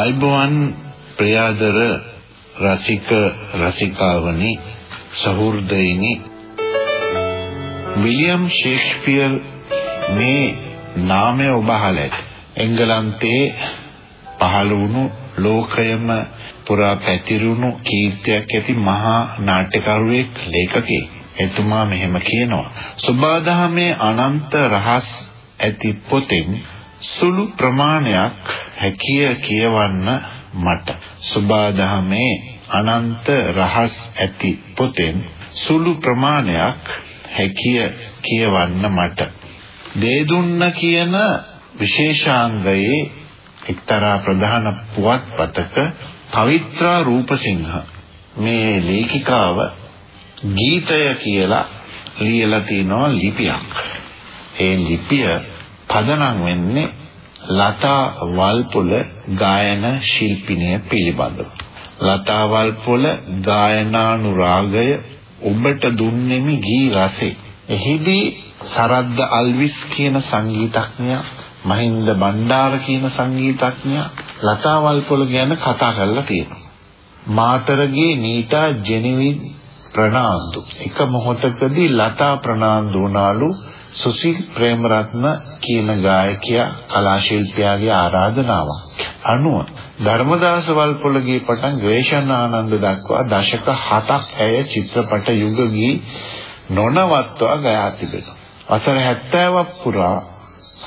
ආයිබෝවන් ප්‍රියාදර රසික රසිකාවනි සහෘදයිනි විලියම් ෂේක්ස්පියර් මේ නාමය ඔබ අහලා එංගලන්තයේ පහළ වුණු ලෝකයම පුරා පැතිරුණු කීර්තියක් ඇති මහා නාට්‍යකරුවෙක් ලේඛකයෙක්. එතුමා මෙහෙම කියනවා. සුබාදහමේ අනන්ත රහස් ඇති පොතෙන් සුළු ප්‍රමාණයක් හැකිය කියවන්න මට. සුබාදහමේ අනන්ත රහස් ඇති පොතෙන් සුළු ප්‍රමාණයක් හැකිය කියවන්න මට. දේදුන්න කියන විශේෂාංගයේ එක්තරා ප්‍රධාන පුවත්පතක පවිත්‍රා රූපසිංහ මේ ලේඛිකාව ගීතය කියලා ලියලා තිනවා ලිපියක්. ඒ ලිපිය පදනම් වෙන්නේ ලතා වල්පොල ගායන ශිල්පිනිය පිළිබඳව. ලතා වල්පොල ගායනානුරාගය ඔබට දුන්නෙමි ගී රසේ. එහිදී සරද්ද අල්විස් කියන සංගීතඥයා මහින්ද බණ්ඩාර කියන සංගීතඥයා ලතා වල්පොල ගැන කතා කරලා තියෙනවා. මාතරගේ නීතා ජෙනෙවින් ප්‍රනාන්දු එක මොහොතකදී ලතා ප්‍රනාන්දු වුණාලු සුසිල් ප්‍රේමරත්න කියන ගායකයා කලා ශිල්පියාගේ ආරාධනාවක්. අනුව ධර්මදාස වල්පොලගේ පටන් ග්‍රේෂන් ආනන්ද දක්වා දශක 7ක් ඇය චිත්‍රපට යුග ගී නොනවත්වා ගයා තිබෙනවා. වසර 70ක් පුරා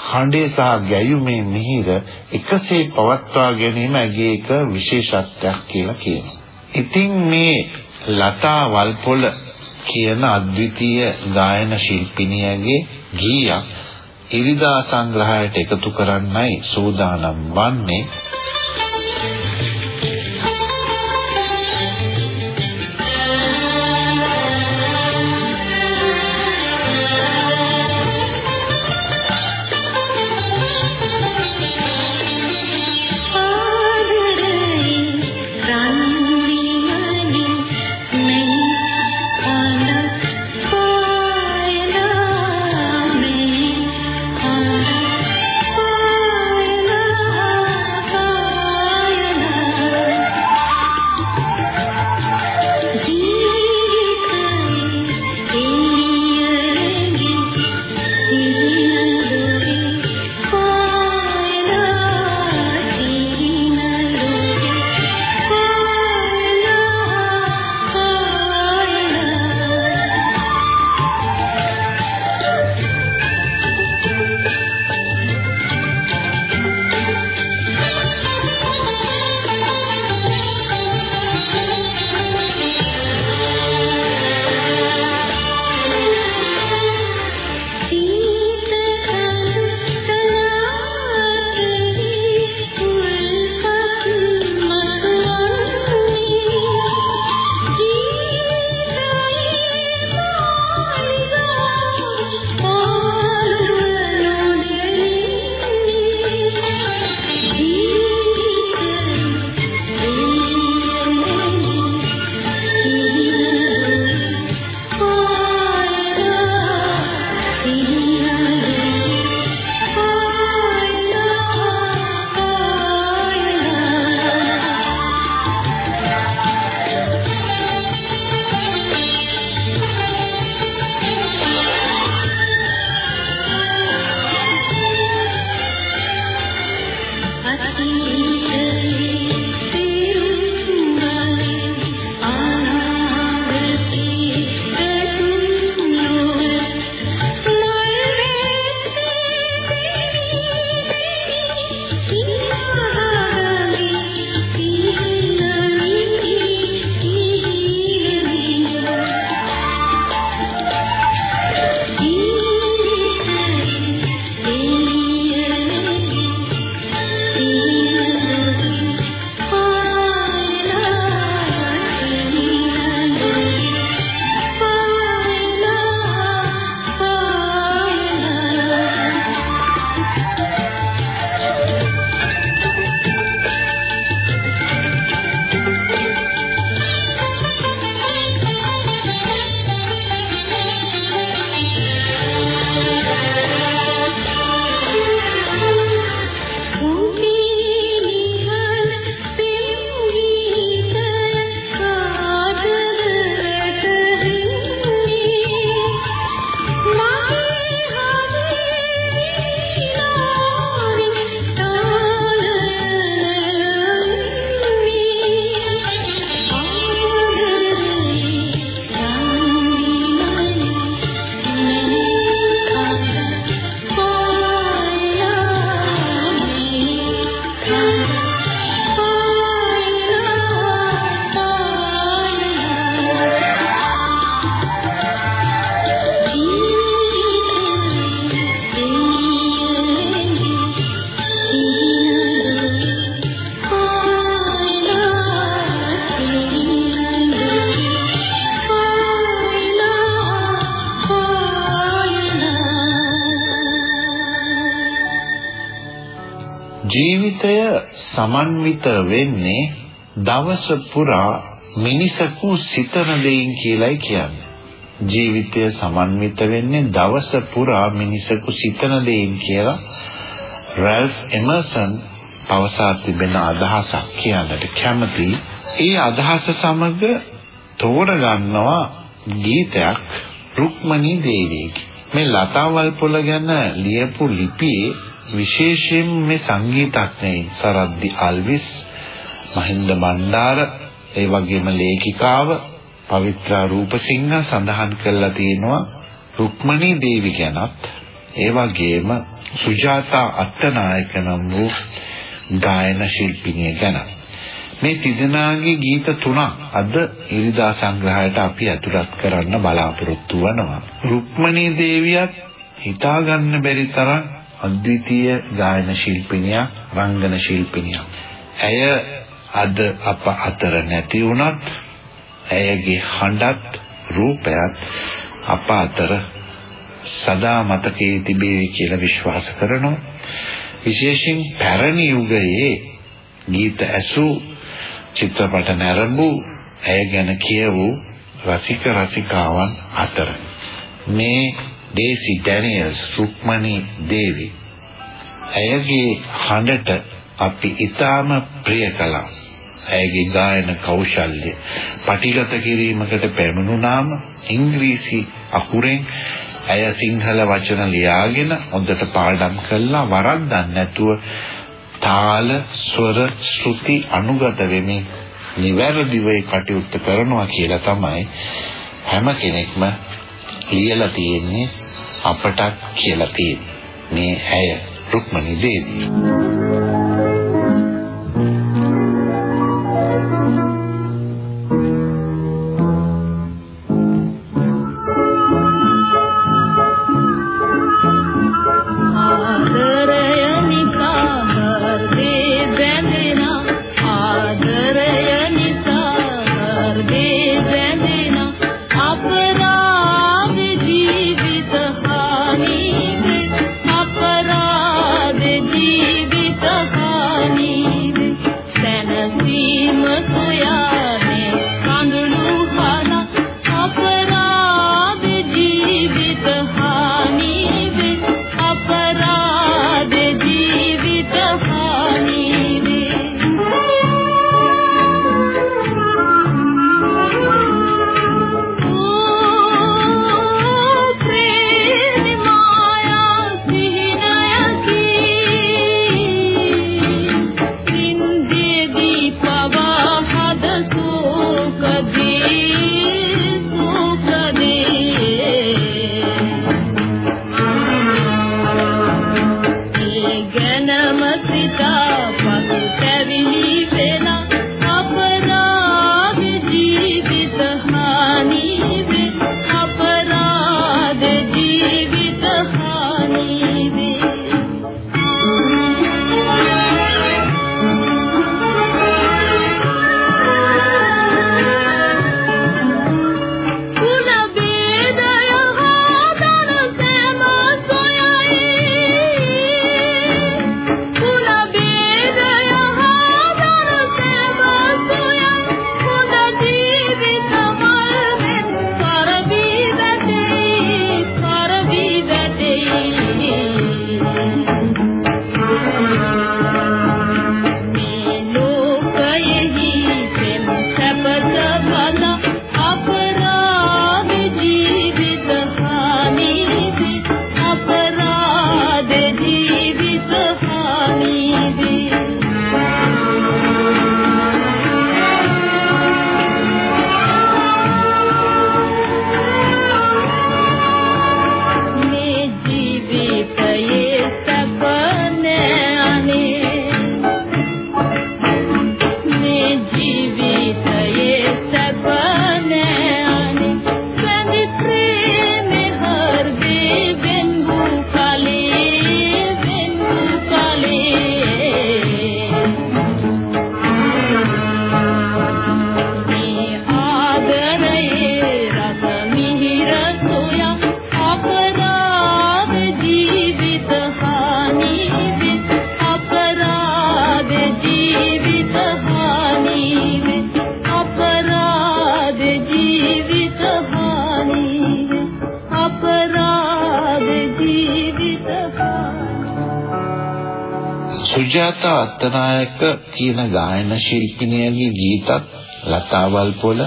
හඬේ සහ ගැයුමේ මිහිර එකසේ පවත්වා ගැනීම ඇගේ එක විශේෂත්වයක් කියලා කියනවා. ඉතින් මේ ලතා වල්පොල කියන අද්විතීය ගායන ශිල්පිනියගේ ගීයක් ඉරිදා සංග්‍රහයට එකතු කරන්නයි සූදානම් වන්නේ. සමන්විත වෙන්නේ දවස පුරා මිනිසකු සිතන දෙයින් කියලායි කියන්නේ. ජීවිතය සමන්විත වෙන්නේ දවස පුරා මිනිසකු සිතන දෙයින් කියලා රැල්ෆ් එමර්සන් පවසා තිබෙන අදහසක් කියන්නට කැමති. ඒ අදහස සමග තෝරගන්නවා ගීතයක් රුක්මනී දේවියගේ. මේ ලතාවල් පොළ ගැන ලියපු ලිපියේ විශේෂයෙන් මේ සංගීතඥයින් සරද්දි අල්විස් මහින්ද බණ්ඩාර ඒ වගේම ලේඛිකාව පවිත්‍රා රූපසිංහ සඳහන් කරලා තියෙනවා රුක්මනී දේවි ගැනත්. ඒ වගේම සුජාතා අත්තනායක නම් වූ ගායන ශිල්පිනිය ගැන. මේ තිදෙනාගේ ගීත තුනක් අද ඉරිදා සංග්‍රහයට අපි ඇතුළත් කරන්න බලාපොරොත්තු වෙනවා. රුක්මනී දේවියත් හිතා ගන්න බැරි තරම් අද්විතීය ගායන ශිල්පිනියක් රංගන ශිල්පිනියක්. ඇය අද අප අතර නැති වුණත් ඇයගේ හඬත් රූපයත් අප අතර සදා මතකයේ තිබේ කියලා විශ්වාස කරනවා. විශේෂයෙන් පැරණි යුගයේ ගීත ඇසූ චිත්‍රපට නැරඹූ ඇය ගැන කියවූ රසික රසිකාවන් අතර. මේ ඩේසි ඩැනියල්ස් රුක්මනී දේවි. ඇයගේ හඬට අපි ඊටාම ප්‍රිය කළා. ඇයගේ ගායන කෞශල්‍ය පටිගත කිරීමකට පැමිණුනාම ඉංග්‍රීසි අකුරෙන් ඇය සිංහල වචන ලියාගෙන හොඳට පාඩම් කළා. වරද්දක් නැතුව තාල ස්වර ශ්‍රුති අනුගත වෙමින් නිවැරදිව ඒ කටයුත්ත කරනවා කියලා තමයි හැම කෙනෙක්ම ලියලා තියෙන්නේ අපට කියලා තියෙන්නේ. මේ ඇය රුක්මනී දේවී සුජාතා අත්තනායක කියන ගායන ශිල්පිනියගේ ගීතත් ලතාවල් පොළ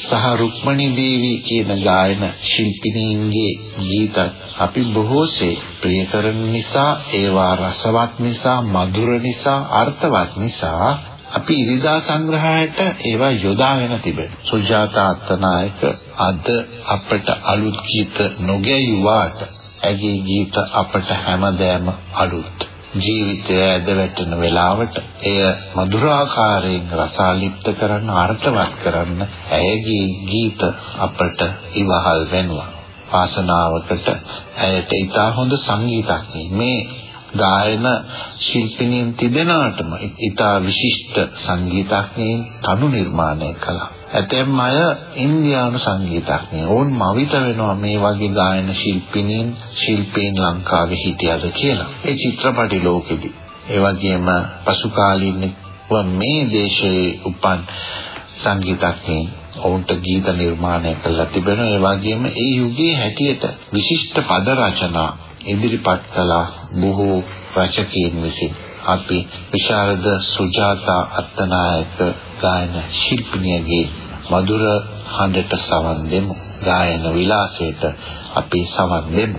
සහ රුක්මනී දේවී කියන ගායන ශිල්පිනීන්ගේ ගීතත් අපි බොහෝසේ ප්‍රිය කරන නිසා ඒවා රසවත් නිසා මధుර නිසා අර්ථවත් නිසා අපි ඉරිදා සංග්‍රහයට ඒවා යොදාගෙන තිබෙනවා. සුජාතා අත්තනායක අද අපට අලුත් ගීත නොගැයුවාට ඇගේ ගීත අපට හැමදෑම අලුත්. ජීවිතය ඇද වැටෙන වෙලාවට එය මధుරාකාරයෙන් රසාලිප්ත කරන්න අර්ථවත් කරන්න ඇයගේ ගීත අපට ඉවහල් වෙනවා. වාසනාවකට ඇයට ඉතා හොඳ සංගීතඥයෙක්. මේ ගායන ශිල්පිනියන් තිබෙනාටම ඉතා විශිෂ්ට සංගීතඥයින් තනු නිර්මාණය කළා. ඇතැම් අය ඉන්දියානු සංගීතඥයෝ. ඔවුන් මවිත වෙනවා මේ වගේ ගායන ශිල්පිනීන් ශිල්පීන් ලංකාවේ හිටියද කියලා. ඒ චිත්‍රපටි ලෝකෙදී. ඒ වගේම පසු කාලීනව මේ දේශයේ උපන් සංගීතඥයින් ඔවුන්ට ගීත නිර්මාණය කළා තිබෙනවා. ඒ වගේම ඒ යුගයේ හැටියට විශිෂ්ට පද රචනා ඉදිරිපත් කළ බොහෝ රචකයන් විසින් අපි විශාරද සුජාතා අත්තනායක ගායන ශිල්පිනියගේ මధుර හඬට සවන් දෙමු. ගායන විලාසයට අපි සවන් දෙමු.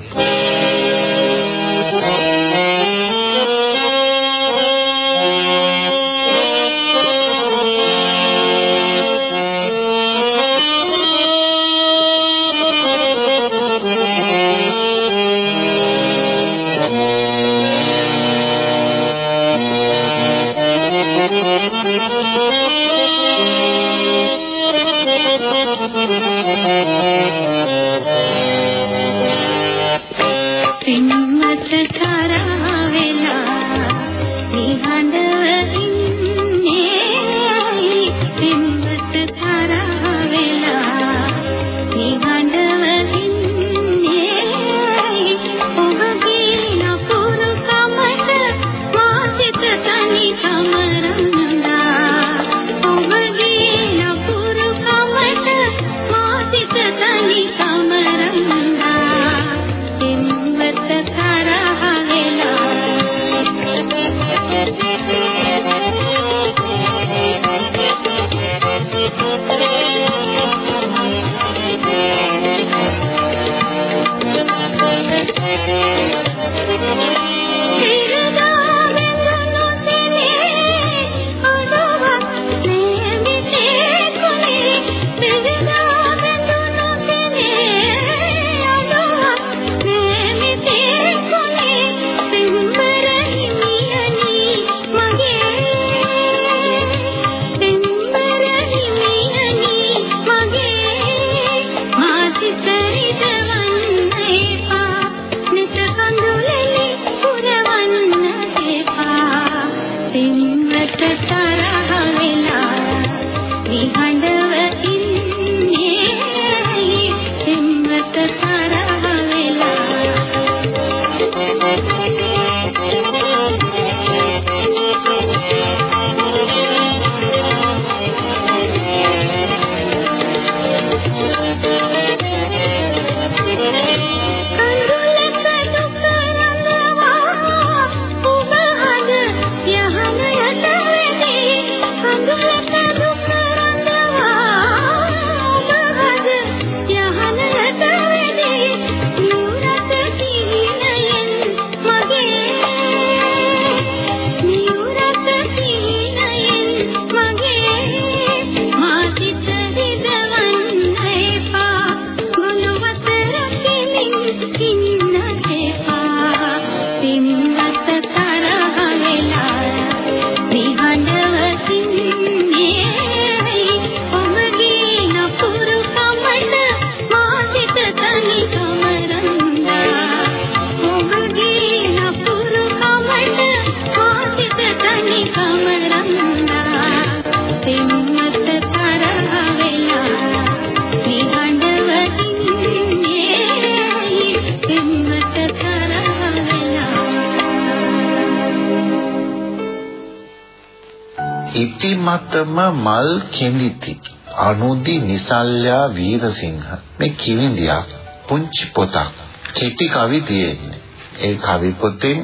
ඉතිමතම මල් කිඳිති. අනුදි නිසල්යා වීරසිංහ. මේ කිවිඳියක් පුංචි පොතක්. කෙටි කවි තියෙන්නේ. ඒ කවි පොතෙන්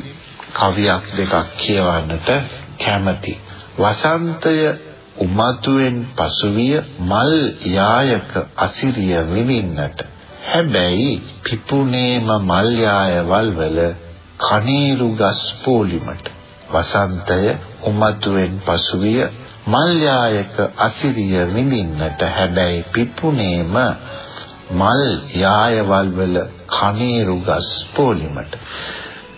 කවියක් දෙකක් කියවන්නට කැමැති. වසන්තය උමතුවෙන් පසුවිය මල් යායක අසිරිය විඳින්නට. හැබැයි පිපුණේම මල් යායවල් වල කනීරු ගස් පොලිමට. වසන්තය උමතුවෙන් පසුවිය මල් යායක අසිරිය විඳින්නට හැබැයි පිපුණේම මල් යායවල් වල කනීරු ගස් පොලිමට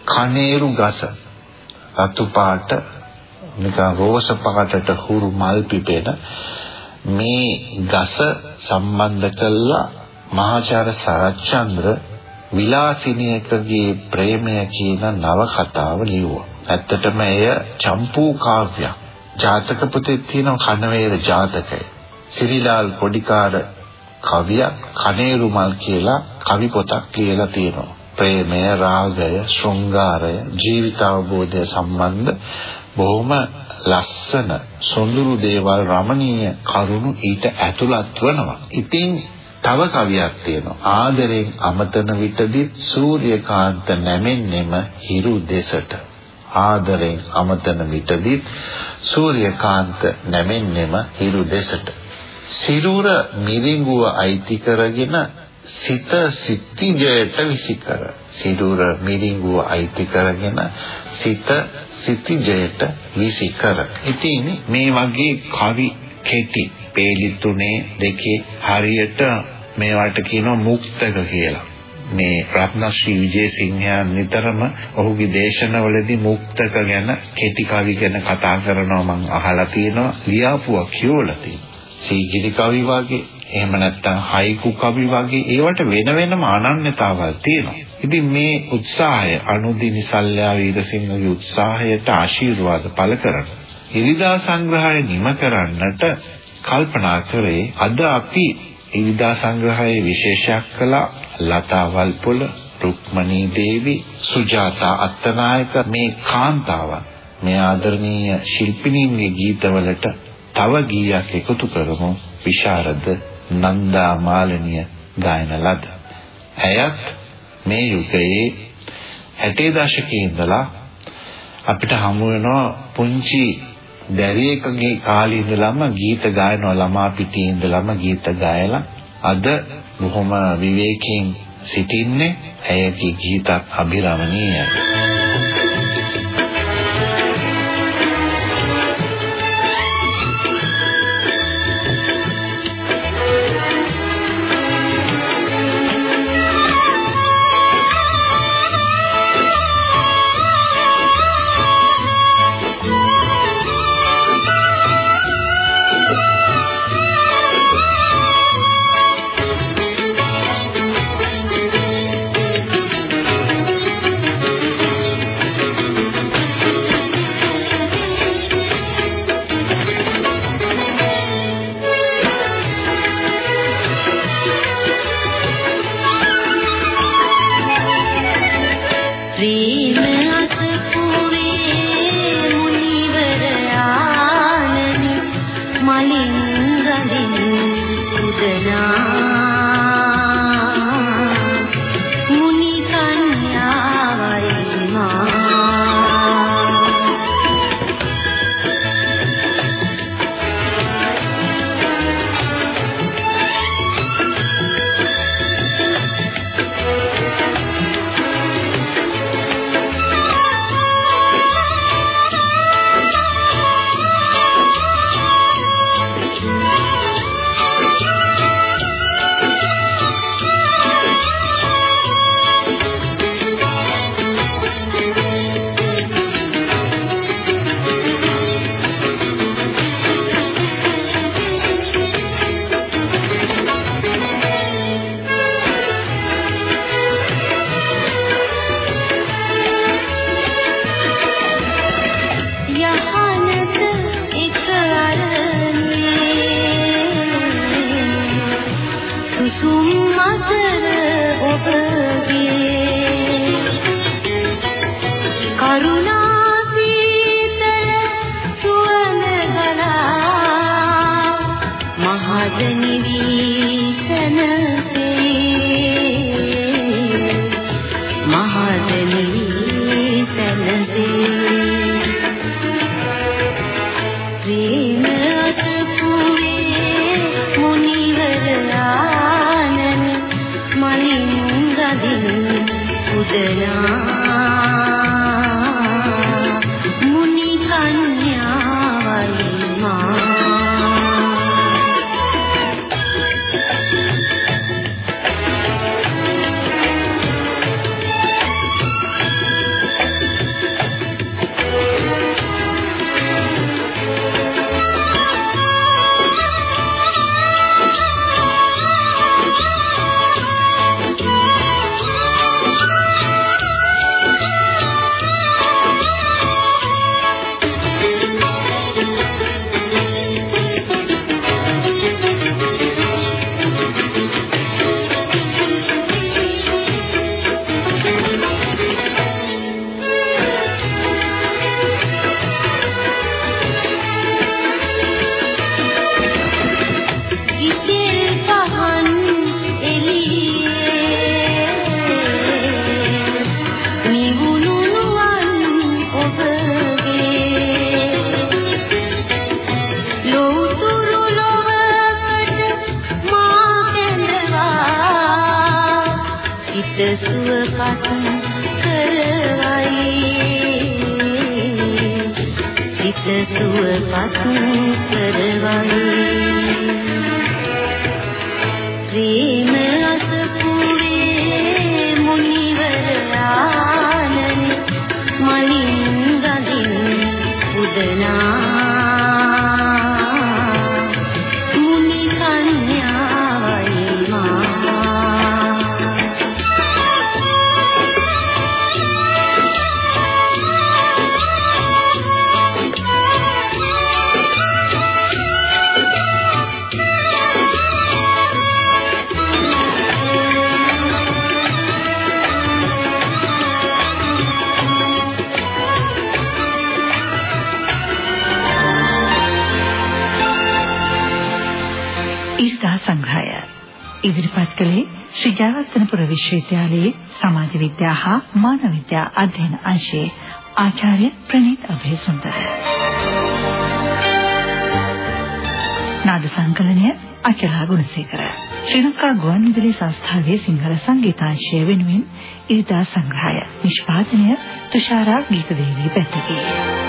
කනීරු ගස රතු පාට නිකන් රෝස පාටට හුරු මල් පිපෙන මේ ගස සම්බන්ධ කළා මහාචාර්ය සරච්චන්ද්‍ර විලාසිනියකගේ ප්‍රේමය කියන නවකතාව ලියුවා. ඇත්තටම එය චම්පූ කාව්‍යයක්. ජාතක පොතේ තියෙන කනවේර ජාතකය. සිරිලාල් පොඩිකාර කවියක් කනේරු මල් කියලා කවි පොතක් කියලා තියෙනවා. ප්‍රේමය, රාගය, ශෘංගාරය, ජීවිත අවබෝධය සම්බන්ධ බොහොම ලස්සන සොඳුරු දේවල් රමණීය කරුණු ඊට ඇතුළත් වෙනවා. ඉතින් තව කවියක් තියෙනවා. ආදරෙන් අමතන විටදී සූර්යකාන්ත නැමෙන්නෙම හිරු දෙසට. ආදරෙන් අමතන විටදී සූර්යකාන්ත නැමෙන්නෙම හිරු දෙසට. සිරුර මිරිඟුව අයිති කරගෙන සිත සිත්තිජයට විසිකර. සිරුර මිරිඟුව අයිති කරගෙන සිත සිතිජයට විසිකර. ඉතින් මේ වගේ කවි කෙටි පේලි තුනේ දෙකේ හරියට මේවට කියනවා මුක්තක කියලා. මේ රත්නශ්‍රී විජේසිංහයන් නිතරම ඔහුගේ දේශනවලදී මුක්තක ගැන කෙටි කවි ගැන කතා කරනවා මම අහලා තියෙනවා ලියාපුවා කියවලා තියෙනවා. සීගිරි කවි වගේ එහෙම නැත්නම් හයිකු කවි වගේ ඒවට වෙන වෙනම අනන්‍යතාවල් තියෙනවා. ඉතින් මේ උත්සාහය අනුදිනි සල්යා වීරසිංහගේ උත්සාහයට ආශිර්වාද පළ කරන. ඉරිදා සංග්‍රහය නිම කරන්නට කල්පනා කරේ අද අපි ඉරිදා සංග්‍රහයේ විශේෂයක් කළ ලතා වල්පොල, රුක්මනී දේවි, සුජාතා අත්තනායක මේ කාන්තාවන් මේ ආදරණීය ශිල්පිනීන්ගේ ගීතවලට තව ගීයක් එකතු කරමු විශාරද නන්දා මාලනිය ගායන ලද. ඇයත් මේ යුගයේ 60 දශකයේ ඉඳලා අපිට හමු වෙනවා පුංචි දැරියකගේ කාලේ ඉඳලම ගීත ගායනවා ළමා පිටියේ ඉඳලම ගීත ගායලා අද බොහොම විවේකයෙන් සිටින්නේ ඇයගේ ගීතත් අභිරමණීයයි. මහදනී සැලසේ සුවපත් කරවයි. ඉදිරිපත් කළේ ශ්‍රී ජයවර්ධනපුර විශ්වවිද්‍යාලයේ සමාජ විද්‍යා හා මානව විද්‍යා අධ්‍යයන අංශයේ ආචාර්ය ප්‍රනීත් අභයසුන්දර. නාද සංකලනය අචලා ගුණසේකර. ශ්‍රී ලංකා ගුවන්විදුලි සංස්ථාවේ සිංහල සංගීතාංශය වෙනුවෙන් ඉරිදා සංග්‍රහය. නිෂ්පාදනය තුෂාරා ගීතදේවී පැත්තකේ.